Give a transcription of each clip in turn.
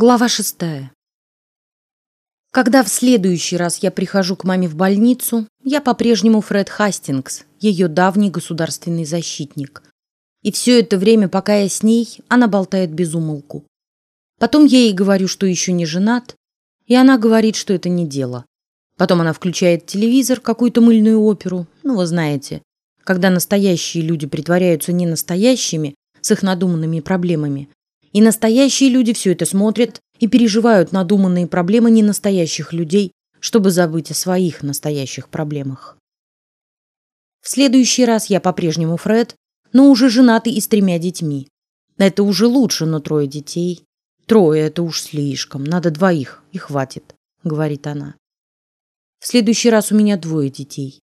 Глава шестая. Когда в следующий раз я прихожу к маме в больницу, я по-прежнему Фред Хастингс, ее давний государственный защитник. И все это время, пока я с ней, она болтает без умолку. Потом я ей говорю, что еще не женат, и она говорит, что это не дело. Потом она включает телевизор, какую-то мыльную оперу, ну вы знаете, когда настоящие люди притворяются не настоящими с их надуманными проблемами, и настоящие люди все это смотрят и переживают надуманные проблемы ненастоящих людей, чтобы забыть о своих настоящих проблемах. В следующий раз я по-прежнему Фред, но уже женатый и с тремя детьми. Это уже лучше, но трое детей. Трое это уж слишком, надо двоих и хватит, говорит она. В следующий раз у меня двое детей.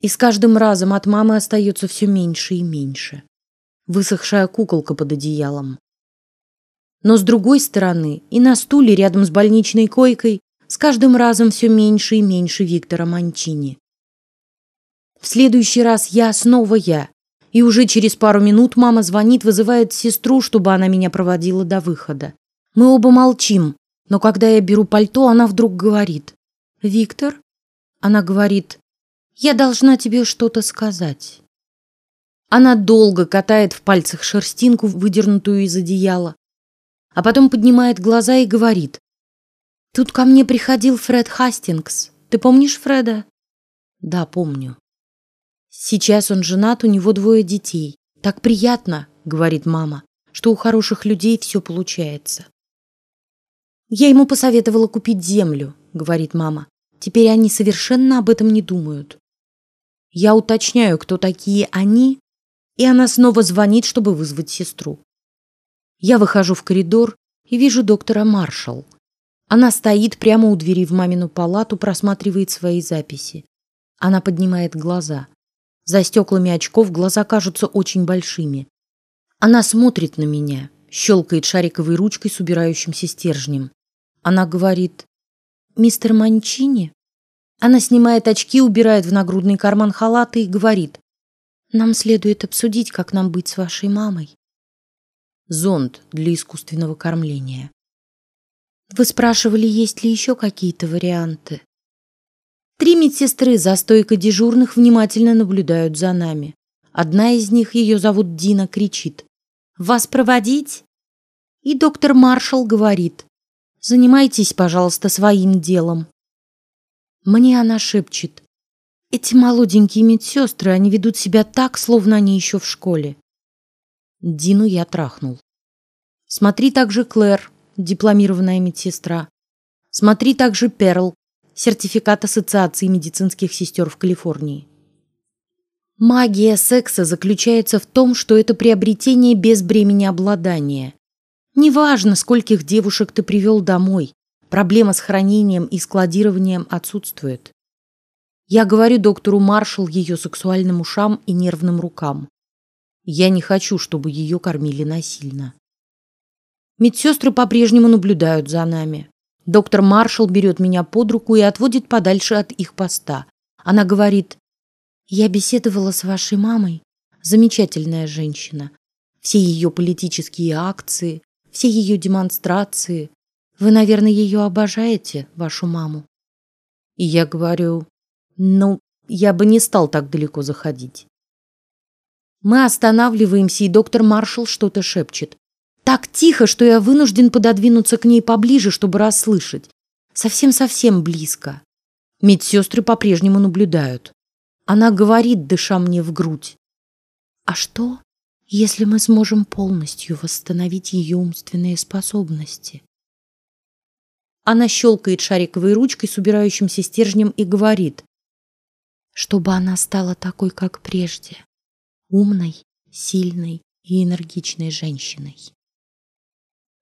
И с каждым разом от мамы остается все меньше и меньше высохшая куколка под одеялом. Но с другой стороны, и на стуле рядом с больничной койкой с каждым разом все меньше и меньше Виктора Манчини. В следующий раз я снова я, и уже через пару минут мама звонит, вызывает сестру, чтобы она меня проводила до выхода. Мы оба молчим, но когда я беру пальто, она вдруг говорит: "Виктор?" Она говорит: "Я должна тебе что-то сказать". Она долго катает в пальцах шерстинку, выдернутую из одеяла, а потом поднимает глаза и говорит: "Тут ко мне приходил Фред Хастингс. Ты помнишь Фреда?" "Да, помню. Сейчас он женат, у него двое детей. Так приятно", говорит мама, "что у хороших людей все получается". Я ему посоветовала купить землю, говорит мама. Теперь они совершенно об этом не думают. Я уточняю, кто такие они, и она снова звонит, чтобы вызвать сестру. Я выхожу в коридор и вижу доктора Маршалл. Она стоит прямо у двери в мамину палату, просматривает свои записи. Она поднимает глаза. За стеклами очков глаза кажутся очень большими. Она смотрит на меня, щелкает шариковой ручкой с убирающимся стержнем. Она говорит: "Мистер Манчини". Она снимает очки, убирает в нагрудный карман халата и говорит: нам следует обсудить, как нам быть с вашей мамой. Зонд для искусственного кормления. Вы спрашивали, есть ли еще какие-то варианты. Три медсестры за стойкой дежурных внимательно наблюдают за нами. Одна из них, ее зовут Дина, кричит: "Вас проводить?" И доктор Маршалл говорит: "Занимайтесь, пожалуйста, своим делом". Мне она шепчет: эти молоденькие медсестры, они ведут себя так, словно они еще в школе. Дину я трахнул. Смотри также Клэр, дипломированная медсестра. Смотри также Перл, сертификат Ассоциации медицинских сестер в Калифорнии. Магия секса заключается в том, что это приобретение без бремени обладания. Неважно, скольких девушек ты привел домой, проблема с хранением и складированием отсутствует. Я говорю доктору Маршал ее сексуальным ушам и нервным рукам. Я не хочу, чтобы ее кормили насильно. Медсестры по-прежнему наблюдают за нами. Доктор Маршал берет меня под руку и отводит подальше от их поста. Она говорит: "Я беседовала с вашей мамой, замечательная женщина. Все ее политические акции, все ее демонстрации. Вы, наверное, ее обожаете, вашу маму". И я говорю: ну, я бы не стал так далеко заходить. Мы останавливаемся, и доктор Маршал что-то шепчет. Так тихо, что я вынужден пододвинуться к ней поближе, чтобы расслышать. Совсем-совсем близко. Медсестры по-прежнему наблюдают. Она говорит, дыша мне в грудь. А что, если мы сможем полностью восстановить ее умственные способности? Она щелкает шариковой ручкой с убирающимся стержнем и говорит: чтобы она стала такой, как прежде, умной, сильной и энергичной женщиной.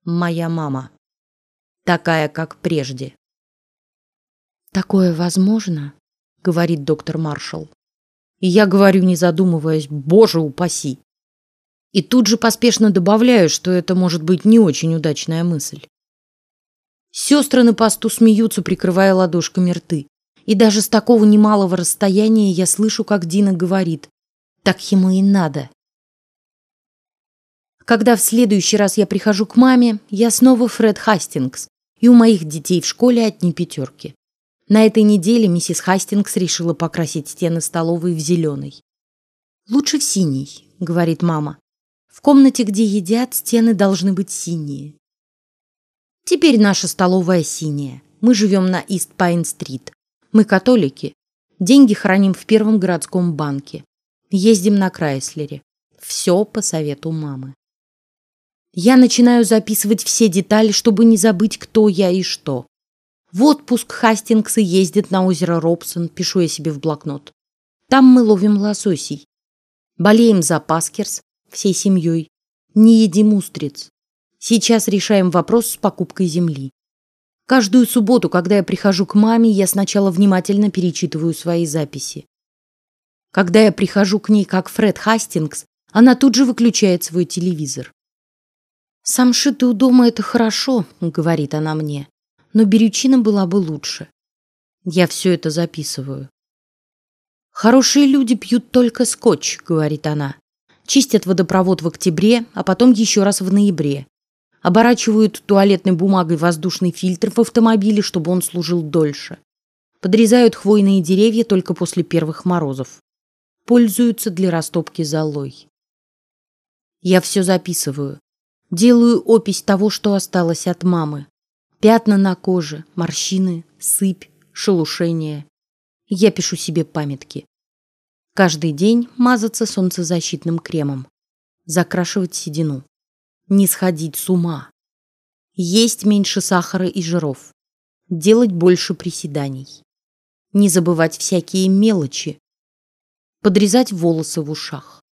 Моя мама такая, как прежде. Такое возможно, говорит доктор Маршалл. И я говорю, не задумываясь, Боже упаси. И тут же поспешно добавляю, что это может быть не очень удачная мысль. Сестры на посту смеются, прикрывая ладошками рты. И даже с такого немалого расстояния я слышу, как Дина говорит: "Так ему и надо". Когда в следующий раз я прихожу к маме, я снова Фред Хастингс, и у моих детей в школе одни пятерки. На этой неделе миссис Хастингс решила покрасить стены столовой в зеленый. Лучше в синий, говорит мама. В комнате, где едят, стены должны быть синие. Теперь наша столовая синяя. Мы живем на Ист Пайн-стрит. Мы католики. Деньги храним в первом городском банке. Ездим на Крайслере. Все по совету мамы. Я начинаю записывать все детали, чтобы не забыть, кто я и что. В отпуск Хастингсы ездит на озеро Робсон, пишу я себе в блокнот. Там мы ловим лососей. Болеем за Паскерс всей семьей. Не едим устриц. Сейчас решаем вопрос с покупкой земли. Каждую субботу, когда я прихожу к маме, я сначала внимательно перечитываю свои записи. Когда я прихожу к ней как Фред Хастингс, она тут же выключает свой телевизор. Самшиты у дома это хорошо, говорит она мне, но берючина была бы лучше. Я все это записываю. Хорошие люди пьют только скотч, говорит она. Чистят водопровод в октябре, а потом еще раз в ноябре. Оборачивают туалетной бумагой воздушный фильтр в автомобиле, чтобы он служил дольше. Подрезают хвойные деревья только после первых морозов. Пользуются для растопки золой. Я все записываю. Делаю опись того, что осталось от мамы. Пятна на коже, морщины, сыпь, шелушение. Я пишу себе памятки. Каждый день мазаться солнцезащитным кремом, закрашивать седину, не сходить с ума, есть меньше сахара и жиров, делать больше приседаний, не забывать всякие мелочи, подрезать волосы в ушах,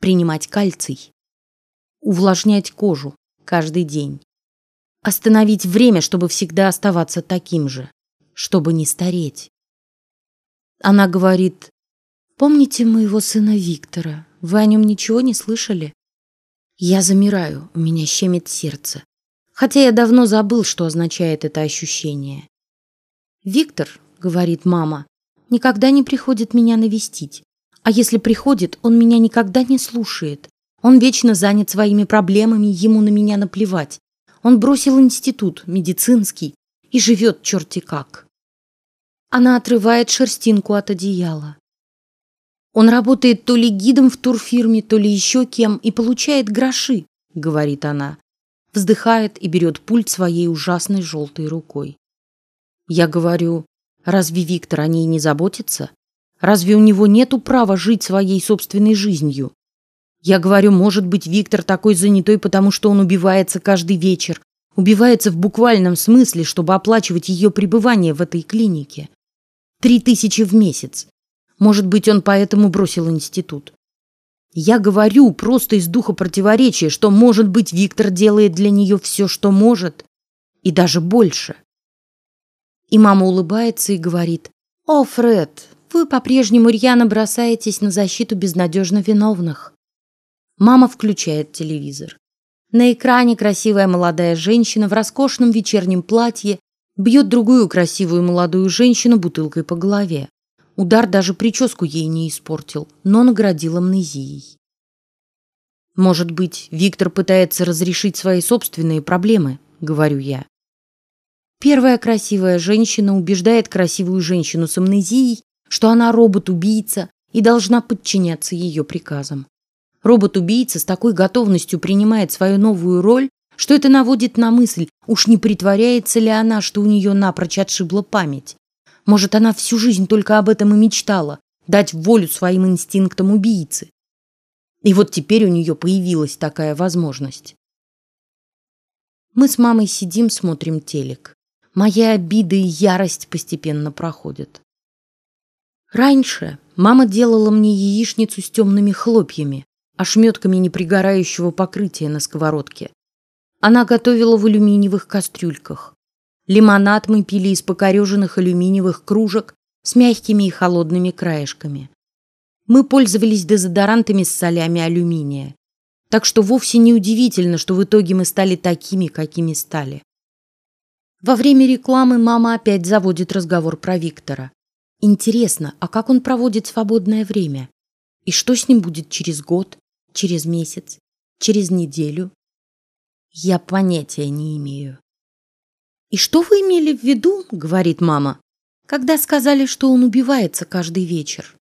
принимать кальций, увлажнять кожу каждый день, остановить время, чтобы всегда оставаться таким же, чтобы не стареть. Она говорит: "Помните моего сына Виктора? Вы о нем ничего не слышали?" Я замираю, у меня щемит сердце, хотя я давно забыл, что означает это ощущение. Виктор, говорит мама, никогда не приходит меня навестить, а если приходит, он меня никогда не слушает. Он вечно занят своими проблемами, ему на меня наплевать. Он бросил институт медицинский и живет черти как. Она отрывает шерстинку от одеяла. Он работает то ли гидом в турфирме, то ли еще кем и получает гроши, говорит она, вздыхает и берет пульт своей ужасной желтой рукой. Я говорю, разве Виктор о ней не заботится? Разве у него нету права жить своей собственной жизнью? Я говорю, может быть, Виктор такой занятой, потому что он убивается каждый вечер, убивается в буквальном смысле, чтобы оплачивать ее пребывание в этой клинике. Три тысячи в месяц. Может быть, он поэтому бросил институт. Я говорю просто из духа противоречия, что, может быть, Виктор делает для нее все, что может, и даже больше. И мама улыбается и говорит: "О, Фред, вы по-прежнему рьяно бросаетесь на защиту безнадежно виновных. Мама включает телевизор. На экране красивая молодая женщина в роскошном вечернем платье бьет другую красивую молодую женщину бутылкой по голове. Удар даже прическу ей не испортил, но наградил амнезией. Может быть, Виктор пытается разрешить свои собственные проблемы, говорю я. Первая красивая женщина убеждает красивую женщину с амнезией, что она робот-убийца и должна подчиняться ее приказам. Робот-убийца с такой готовностью принимает свою новую роль, что это наводит на мысль, уж не притворяется ли она, что у нее напрочь отшибла память. Может, она всю жизнь только об этом и мечтала, дать волю своим инстинктам убийцы. И вот теперь у нее появилась такая возможность. Мы с мамой сидим, смотрим телек. Моя обида и ярость постепенно проходят. Раньше мама делала мне яичницу с темными хлопьями, ошметками непригорающего покрытия на сковородке. Она готовила в алюминиевых кастрюльках. Лимонад мы пили из покореженных алюминиевых кружек с мягкими и холодными краешками. Мы пользовались дезодорантами с солями алюминия, так что вовсе не удивительно, что в итоге мы стали такими, какими стали. Во время рекламы мама опять заводит разговор про Виктора. Интересно, а как он проводит свободное время? И что с ним будет через год? через месяц, через неделю? Я понятия не имею. И что вы имели в виду, говорит мама, когда сказали, что он убивается каждый вечер?